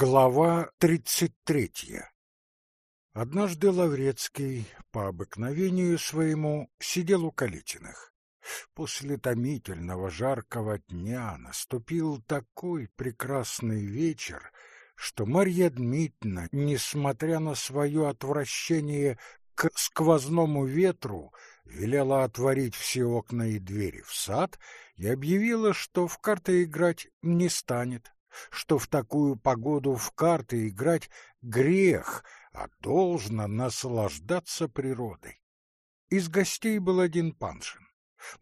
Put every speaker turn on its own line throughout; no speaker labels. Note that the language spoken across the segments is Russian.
Глава тридцать третья Однажды Лаврецкий по обыкновению своему сидел у Калитиных. После томительного жаркого дня наступил такой прекрасный вечер, что Марья Дмитриевна, несмотря на свое отвращение к сквозному ветру, велела отворить все окна и двери в сад и объявила, что в карты играть не станет что в такую погоду в карты играть грех, а должно наслаждаться природой. Из гостей был один Паншин.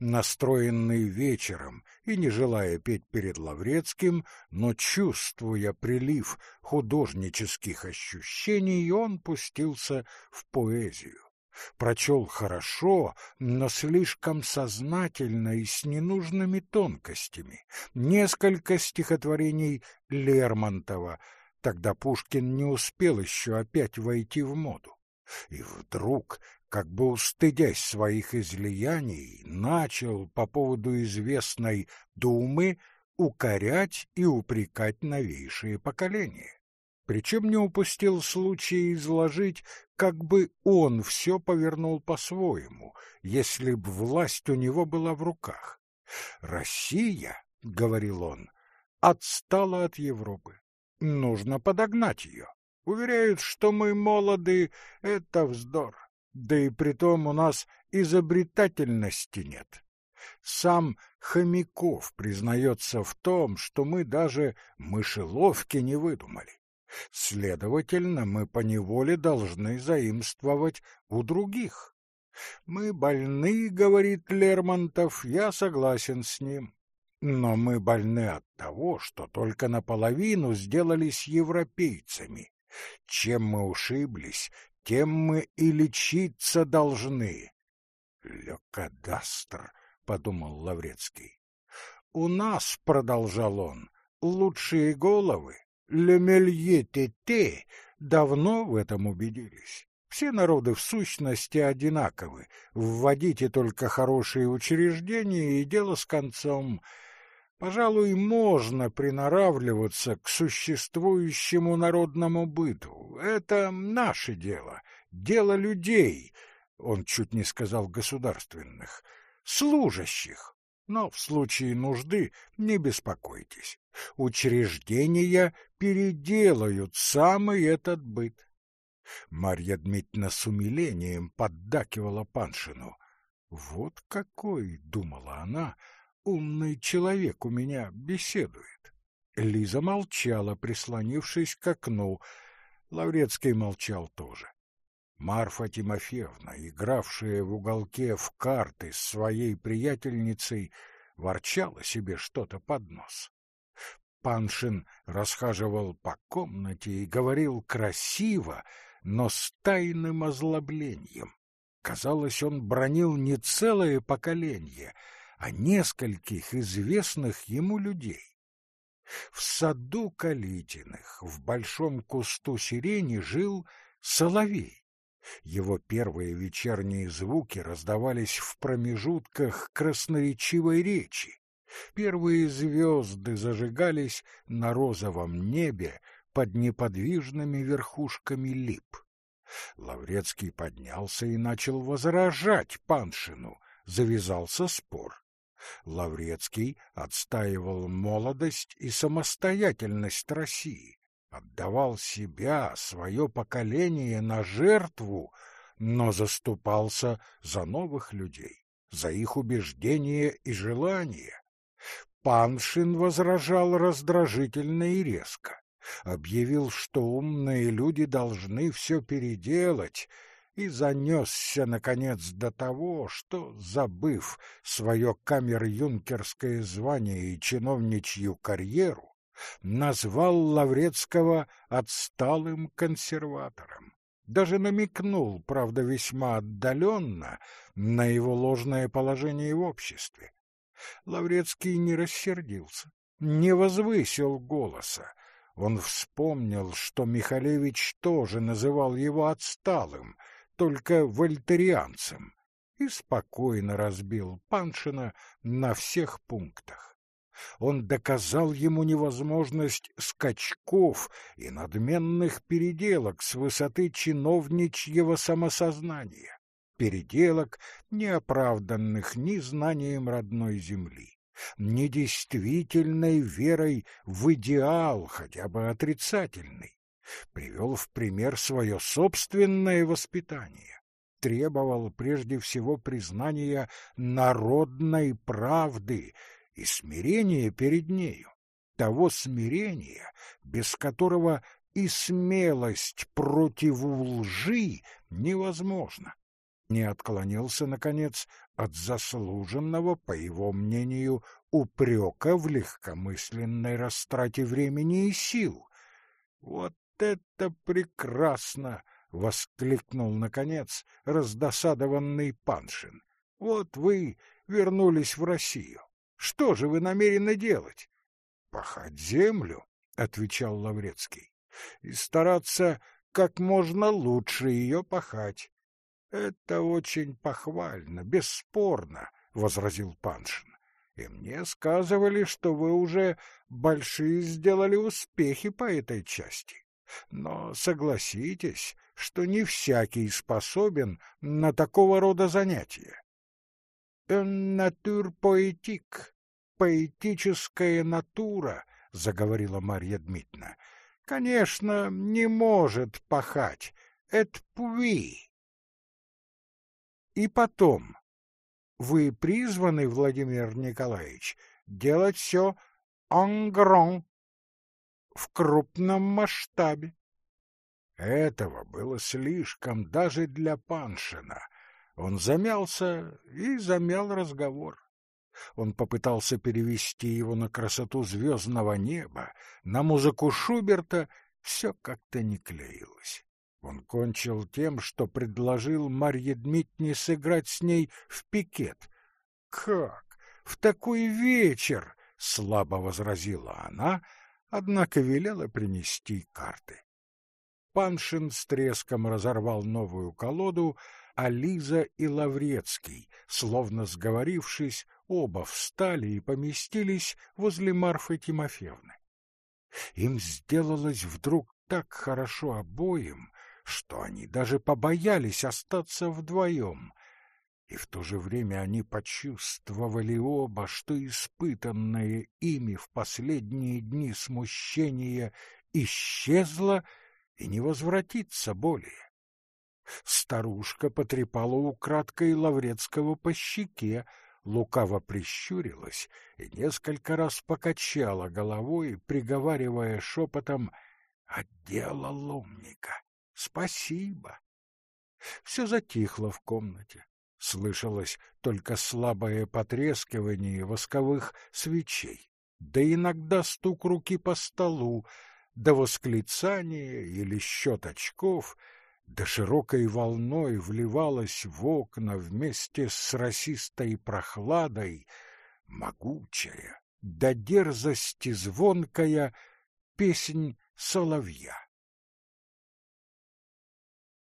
Настроенный вечером и не желая петь перед Лаврецким, но чувствуя прилив художнических ощущений, он пустился в поэзию прочел хорошо, но слишком сознательно и с ненужными тонкостями. Несколько стихотворений Лермонтова. Тогда Пушкин не успел еще опять войти в моду. И вдруг, как бы устыдясь своих излияний, начал по поводу известной думы укорять и упрекать новейшие поколения причем не упустил случая изложить, как бы он все повернул по-своему, если б власть у него была в руках. «Россия, — говорил он, — отстала от Европы. Нужно подогнать ее. Уверяют, что мы молоды — это вздор. Да и притом у нас изобретательности нет. Сам Хомяков признается в том, что мы даже мышеловки не выдумали. Следовательно, мы поневоле должны заимствовать у других. Мы больны, говорит Лермонтов, я согласен с ним. Но мы больны от того, что только наполовину сделались европейцами. Чем мы ушиблись, тем мы и лечиться должны. Лекадастр, подумал Лаврецкий. У нас, продолжал он, лучшие головы, Лемелье-Тете давно в этом убедились. Все народы в сущности одинаковы. Вводите только хорошие учреждения, и дело с концом. Пожалуй, можно приноравливаться к существующему народному быту. Это наше дело, дело людей, он чуть не сказал государственных, служащих. Но в случае нужды не беспокойтесь. Учреждения переделают самый этот быт. Марья Дмитриевна с умилением поддакивала Паншину. Вот какой, думала она, умный человек у меня беседует. Лиза молчала, прислонившись к окну. Лаврецкий молчал тоже. Марфа Тимофеевна, игравшая в уголке в карты с своей приятельницей, ворчала себе что-то под нос. Паншин расхаживал по комнате и говорил красиво, но с тайным озлоблением. Казалось, он бронил не целое поколение, а нескольких известных ему людей. В саду Калитиных, в большом кусту сирени, жил соловей. Его первые вечерние звуки раздавались в промежутках красноречивой речи. Первые звезды зажигались на розовом небе под неподвижными верхушками лип. Лаврецкий поднялся и начал возражать Паншину. Завязался спор. Лаврецкий отстаивал молодость и самостоятельность России отдавал себя, свое поколение на жертву, но заступался за новых людей, за их убеждения и желания. Паншин возражал раздражительно и резко, объявил, что умные люди должны все переделать, и занесся, наконец, до того, что, забыв свое камер-юнкерское звание и чиновничью карьеру, назвал Лаврецкого отсталым консерватором. Даже намекнул, правда, весьма отдаленно, на его ложное положение в обществе. Лаврецкий не рассердился, не возвысил голоса. Он вспомнил, что Михалевич тоже называл его отсталым, только вольтерианцем, и спокойно разбил Паншина на всех пунктах. Он доказал ему невозможность скачков и надменных переделок с высоты чиновничьего самосознания, переделок, не оправданных ни знанием родной земли, ни действительной верой в идеал, хотя бы отрицательный. Привел в пример свое собственное воспитание, требовал прежде всего признания народной правды и смирения перед нею, того смирения, без которого и смелость против лжи невозможна. Не отклонился, наконец, от заслуженного, по его мнению, упрека в легкомысленной растрате времени и сил. «Вот это прекрасно!» — воскликнул, наконец, раздосадованный Паншин. «Вот вы вернулись в Россию. Что же вы намерены делать? — Пахать землю, — отвечал Лаврецкий, — и стараться как можно лучше ее пахать. — Это очень похвально, бесспорно, — возразил Паншин. — И мне сказывали, что вы уже большие сделали успехи по этой части. Но согласитесь, что не всякий способен на такого рода занятия. «Натур поэтик, поэтическая натура», — заговорила Марья Дмитриевна, — «конечно, не может пахать. Это пуи». И потом, вы призваны, Владимир Николаевич, делать все ангрон, в крупном масштабе. Этого было слишком даже для Паншина — он замялся и замял разговор. Он попытался перевести его на красоту звездного неба, на музыку Шуберта, все как-то не клеилось. Он кончил тем, что предложил Марье Дмитриевне сыграть с ней в пикет. «Как? В такой вечер!» — слабо возразила она, однако велела принести карты. Паншин с треском разорвал новую колоду, а Лиза и Лаврецкий, словно сговорившись, оба встали и поместились возле Марфы Тимофеевны. Им сделалось вдруг так хорошо обоим, что они даже побоялись остаться вдвоем, и в то же время они почувствовали оба, что испытанное ими в последние дни смущение исчезло и не возвратится более. Старушка потрепала украдкой Лаврецкого по щеке, лукаво прищурилась и несколько раз покачала головой, приговаривая шепотом «Отделал умника! Спасибо!» Все затихло в комнате. Слышалось только слабое потрескивание восковых свечей, да иногда стук руки по столу, да восклицание или счет очков — да широкой волной вливалась в окна вместе с росистой прохладой могучая, до дерзости звонкая песнь соловья.